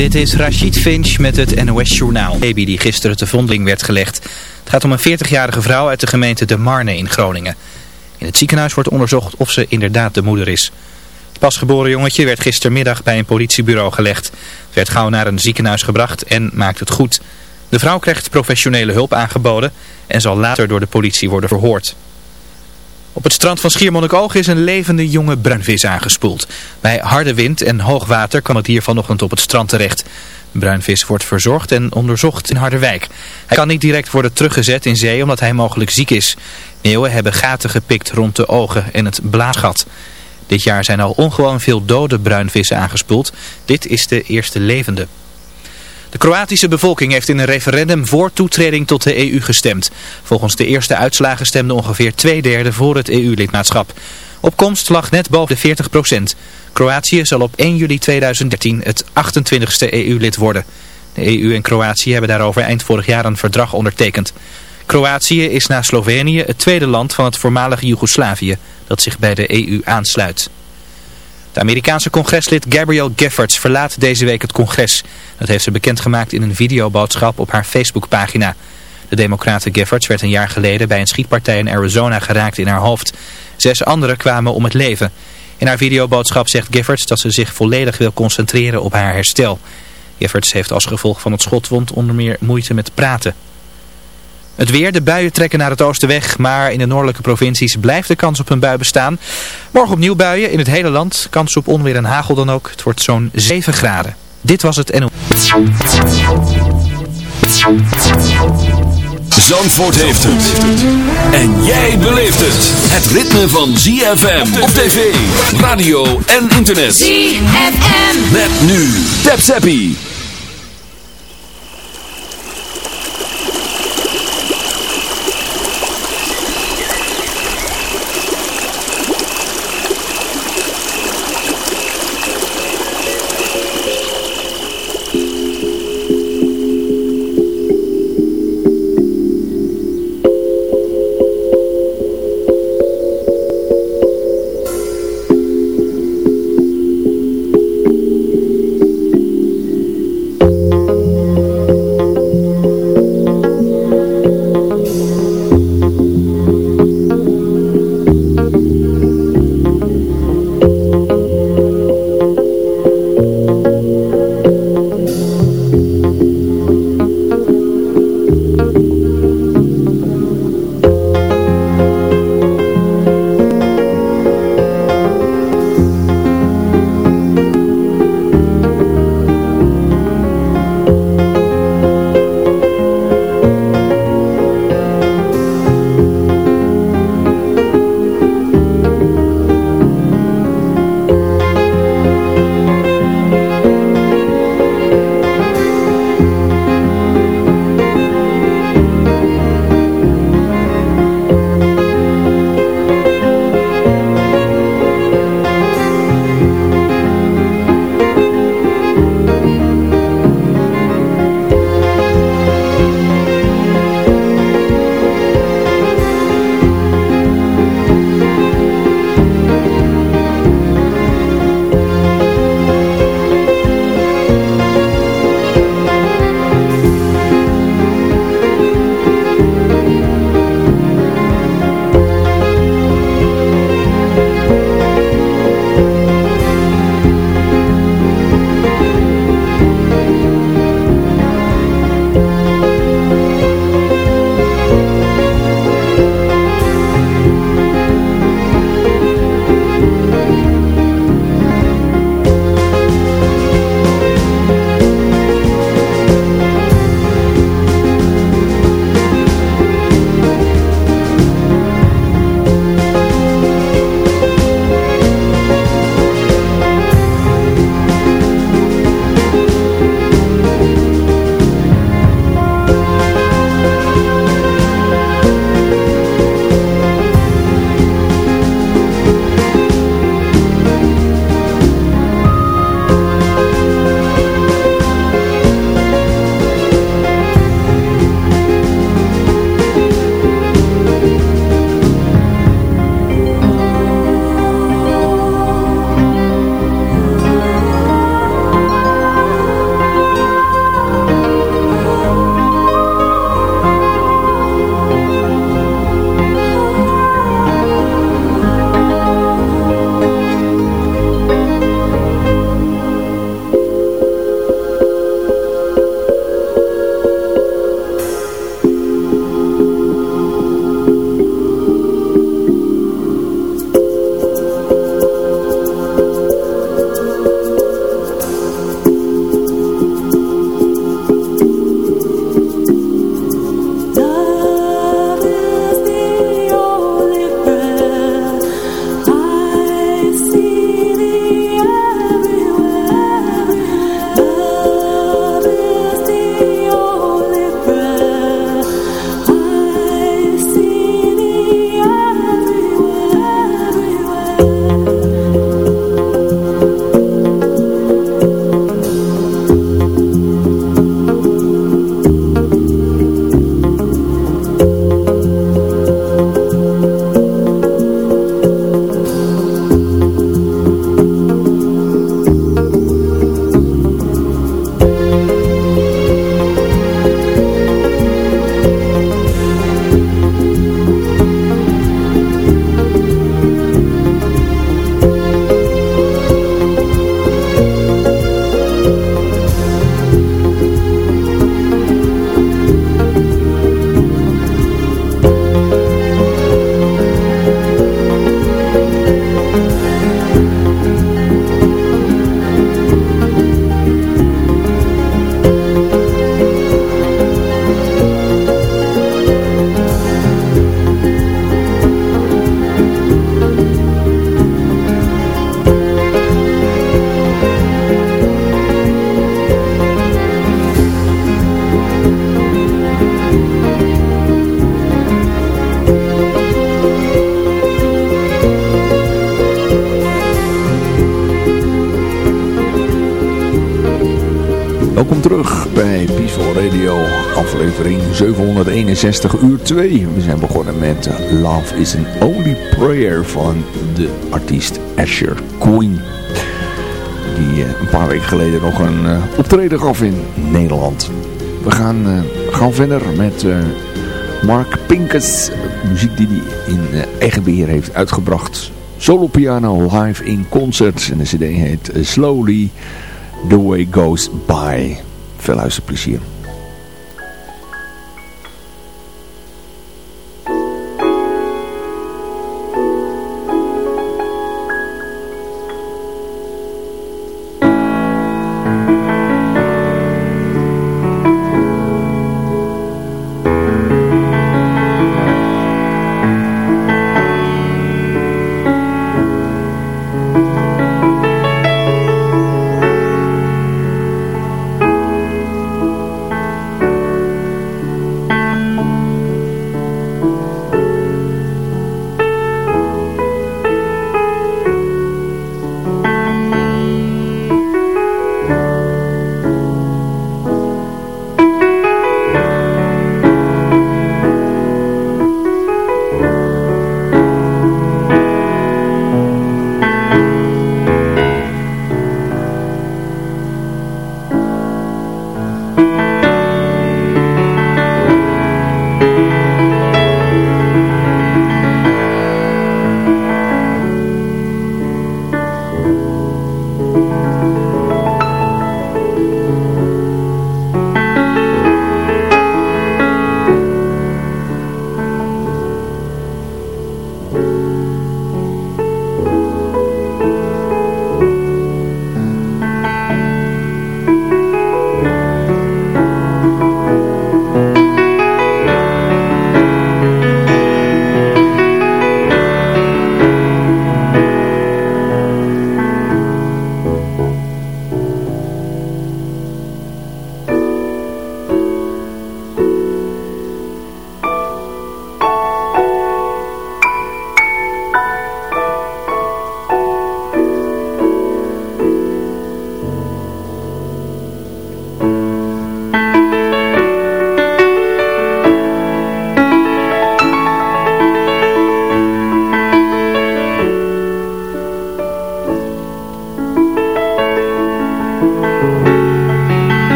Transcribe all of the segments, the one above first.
Dit is Rachid Finch met het NOS-journaal. baby die gisteren te vondeling werd gelegd. Het gaat om een 40-jarige vrouw uit de gemeente De Marne in Groningen. In het ziekenhuis wordt onderzocht of ze inderdaad de moeder is. Het pasgeboren jongetje werd gistermiddag bij een politiebureau gelegd. Het werd gauw naar een ziekenhuis gebracht en maakt het goed. De vrouw krijgt professionele hulp aangeboden en zal later door de politie worden verhoord. Op het strand van Schiermonnikoog is een levende jonge bruinvis aangespoeld. Bij harde wind en hoog water kwam het hier vanochtend op het strand terecht. De bruinvis wordt verzorgd en onderzocht in Harderwijk. Hij kan niet direct worden teruggezet in zee omdat hij mogelijk ziek is. Meeuwen hebben gaten gepikt rond de ogen en het blaasgat. Dit jaar zijn al ongewoon veel dode bruinvissen aangespoeld. Dit is de eerste levende. De Kroatische bevolking heeft in een referendum voor toetreding tot de EU gestemd. Volgens de eerste uitslagen stemde ongeveer twee derde voor het EU-lidmaatschap. Opkomst lag net boven de 40 procent. Kroatië zal op 1 juli 2013 het 28ste EU-lid worden. De EU en Kroatië hebben daarover eind vorig jaar een verdrag ondertekend. Kroatië is na Slovenië het tweede land van het voormalige Joegoslavië dat zich bij de EU aansluit. De Amerikaanse congreslid Gabrielle Giffords verlaat deze week het congres. Dat heeft ze bekendgemaakt in een videoboodschap op haar Facebookpagina. De democrate Giffords werd een jaar geleden bij een schietpartij in Arizona geraakt in haar hoofd. Zes anderen kwamen om het leven. In haar videoboodschap zegt Giffords dat ze zich volledig wil concentreren op haar herstel. Giffords heeft als gevolg van het schotwond onder meer moeite met praten. Het weer, de buien trekken naar het oosten weg, maar in de noordelijke provincies blijft de kans op een bui bestaan. Morgen opnieuw buien in het hele land, kans op onweer en hagel dan ook. Het wordt zo'n 7 graden. Dit was het NO. Zandvoort heeft het. En jij beleeft het. Het ritme van ZFM op tv, radio en internet. ZFM. Met nu. Tap Zappie. Radio, aflevering 761 uur 2. We zijn begonnen met Love is an Only Prayer van de artiest Asher Queen. Die eh, een paar weken geleden nog een uh, optreden gaf in Nederland. We gaan, uh, gaan verder met Mark Pincus, muziek die hij in eigen beheer heeft uitgebracht. Solo piano live in concert en de cd heet Slowly The Way Goes By. Veel luisterplezier.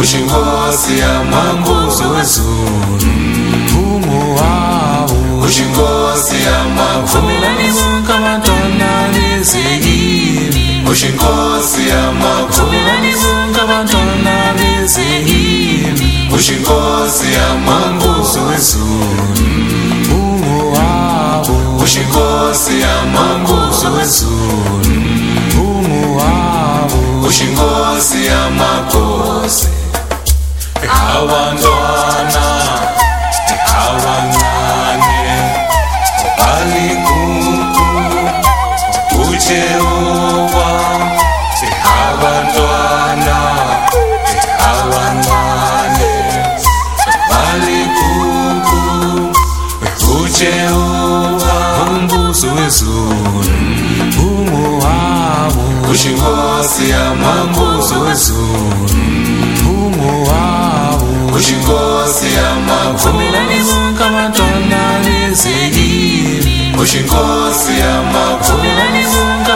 Ushingosia mwangu zuwazuri Mungu wangu Ushingosia mwangu Umilanizuka wantona nizihiri Ushingosia mwangu Umilanizuka wantona nizihiri Ushingosia mwangu zuwazuri Mungu wangu Ushingosia mwangu zuwazuri Mungu wangu Ushingosia mwangu abantwana abancane baligugu uJehova abantwana abancane baligugu uJehova umbuso wezulu unguwabo kushinkosi yamakhosi wezulu Vumelani Munga Madonna Nizegi Ushinkosi Ama Vumelani Munga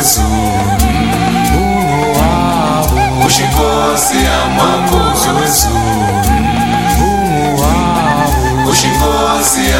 Esu Ushinkosi Ama Esu Ushinkosi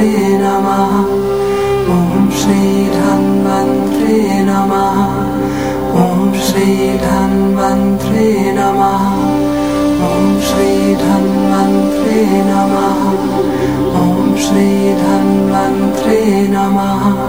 Om Shri um Namah Om Shri Dhanvantre Namah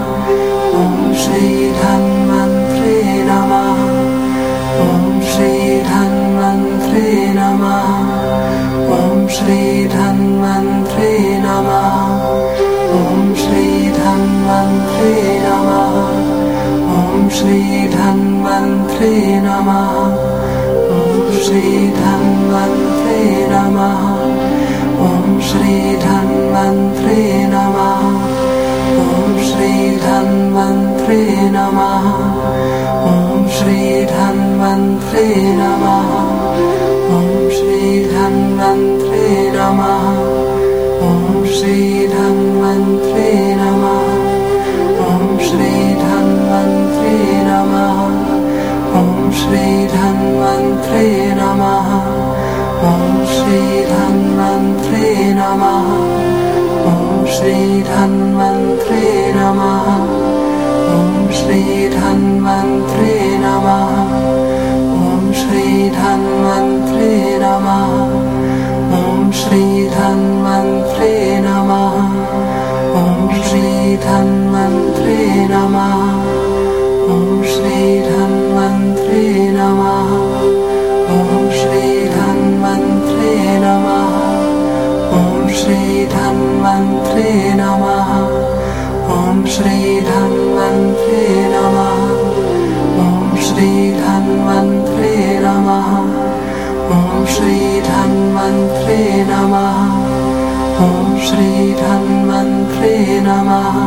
Om Shri Dhamma श्रीधन्वन्त्रे नमः। ॐ श्रीधन्वन्त्रे नमः। ॐ श्रीधन् मन्त्रे नमः ॐ श्री धन्वन्त्रे नमः ॐ श्री धन्वन्त्रे नमः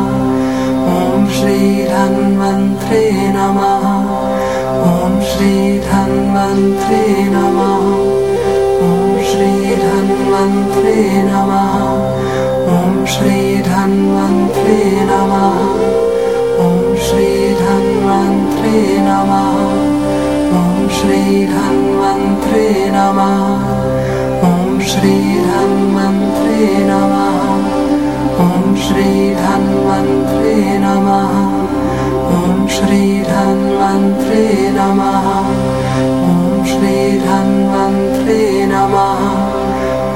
ॐ श्री धन्वन्त्रे नमः ॐ श्री धन्वन्त्रे नमः ॐ श्री धन्वन्त्रे नमः ॐ श्री धन्वन्त्रे नमः ॐ श्री धन्वन्त्रे नमः Shri Hanumantre Namah. Om Shri Um Namah. Om Shri Hanumantre Namah. Om Shri Hanumantre Namah. Om Shri Hanumantre Namah.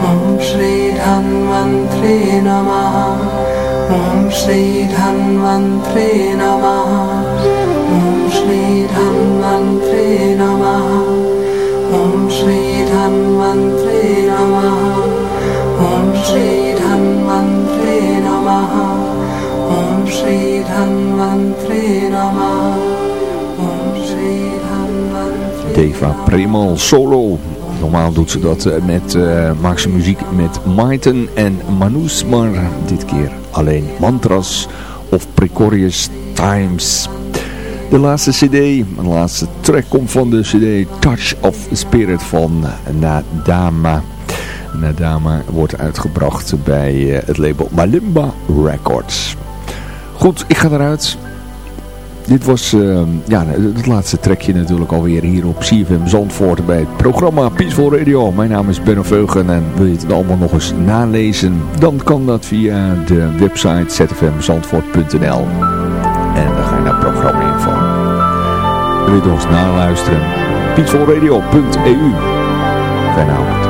Om Shri Hanumantre Namah. Om Shri Namah. Om Shri Deva Premal solo. Normaal doet ze dat eh, met, uh, maakt ze muziek met Maiten en Manus, maar dit keer alleen mantras of precarious times. De laatste cd, de laatste track komt van de cd Touch of Spirit van Nadama. Nadama wordt uitgebracht bij eh, het label Malimba Records. Goed, ik ga eruit. Dit was uh, ja, het laatste trekje natuurlijk alweer hier op CFM Zandvoort bij het programma Peaceful Radio. Mijn naam is Benno Veugen en wil je het allemaal nog eens nalezen? Dan kan dat via de website zfmzandvoort.nl En dan ga je naar programma info. Wil eens naluisteren? peacefulradio.eu Fijne.